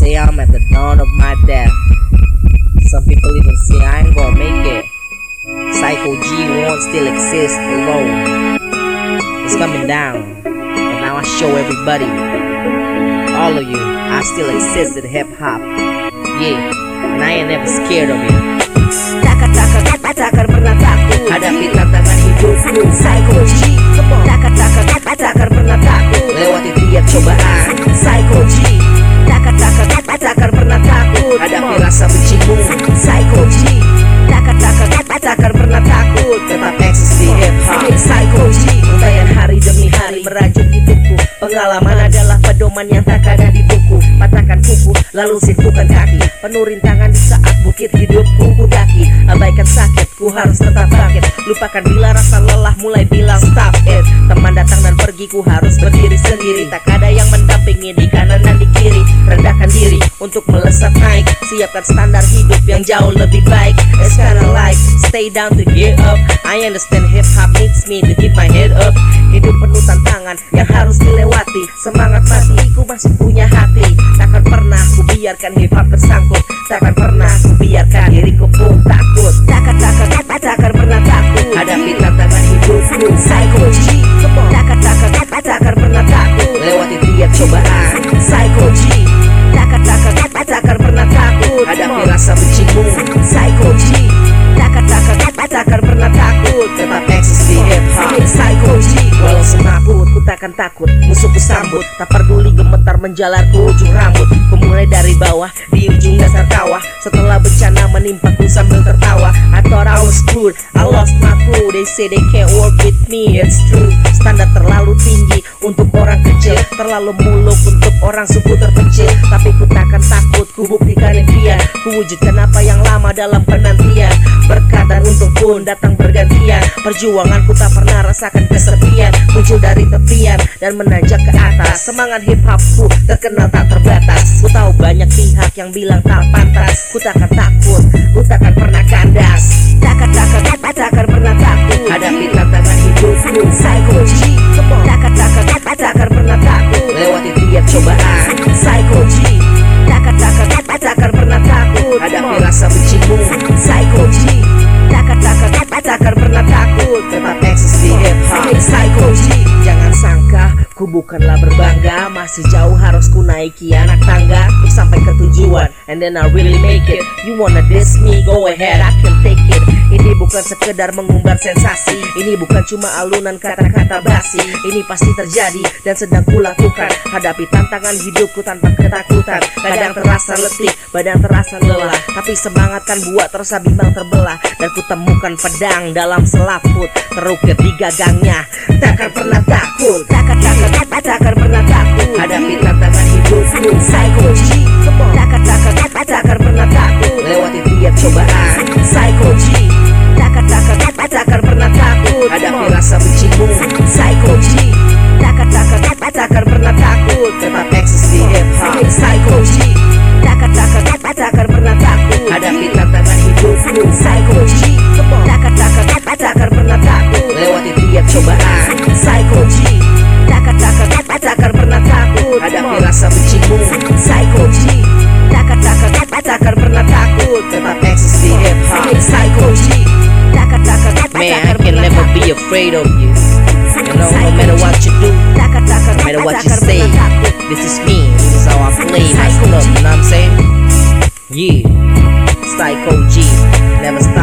say I'm at the dawn of my death. Some people even say I ain't gonna make it. Psycho G won't still exist alone. It's coming down, but now I show everybody, all of you, I still exist in hip hop. Yeah, and I ain't never scared of you. Takkan takkan takkan pernah takut Hadapi tantangan hidupku, Psycho G Pengalaman. Adalah pedoman yang tak ada di buku. Patahkan kuku lalu simpukan kaki. Penuh rintangan di saat bukit hidupku ku daki Abaikan sakit ku harus tetap bangkit Lupakan bila rasa lelah mulai bilang stop it. Teman datang dan pergi ku harus berdiri sendiri. Tak ada yang mendampingi di kanan dan di kiri. Rendahkan diri untuk melesat naik. Siapkan standar hidup yang jauh lebih baik. Kinda like stay down to get up. I understand hip hop needs me to keep my head up. Hidup penuh tantangan yang harus dilewati. Semangat mati ku masih punya hati. Takkan pernah ku biarkan hip hop tersangkut. Takkan pernah ku biarkan diriku pun takut. Takkan takkan takkan pernah takut. Hadapi tantangan hidupku, takkan takut. Musuhku sambut Tak peduli gemetar menjalar ke ujung rambut. Ku mulai dari bawah Di ujung dasar kawah. Setelah bencana menimpa ku sambil tertawa. I thought I was screwed I lost my crew They say they can't work with me It's true. Standar terlalu tinggi Untuk orang kecil. Terlalu muluk untuk orang suku terpencil Tapi ku takkan takut Ku buktikan impian. Ku wujudkan apa yang lama dalam penantian Untung pun datang bergantian Perjuanganku tak pernah rasakan kesepian. Muncul dari tepian dan menanjak ke atas. Semangat hip hopku terkenal tak terbatas. Ku tahu banyak pihak yang bilang tak pantas. Ku takkan takut, ku takkan pernah kandas. Takkan takkan hop. Psycho G Jangan sangka ku bukanlah berbangga Masih jauh harus ku naiki anak tangga Untuk sampai ke tujuan And then I really make it You wanna diss me? Go ahead, I can take it Ini bukan sekedar mengumbar sensasi. Ini bukan cuma alunan kata-kata basi. Ini pasti terjadi dan sedang kulakukan. Hadapi tantangan hidupku tanpa ketakutan. Kadang terasa letih, badan terasa lelah. Tapi semangat kan buat terasa bimbang terbelah. Dan ku temukan pedang dalam selaput. Terukir di gagangnya. Takkan pernah takut. Takkan, takkan, takkan pernah takut. Hadapi tantangan hidupku, Psycho G. Takkan pernah takut Hadapi rasa bencimu, Psycho G. Takkan pernah takut tetap eksis di hip hop. Psycho G. Takkan, Man, I can never be afraid of you. You know, no matter what you do, no matter what you say, this is me. This is how I play my stuff. You know what I'm saying? Yeah, Psycho G, never stop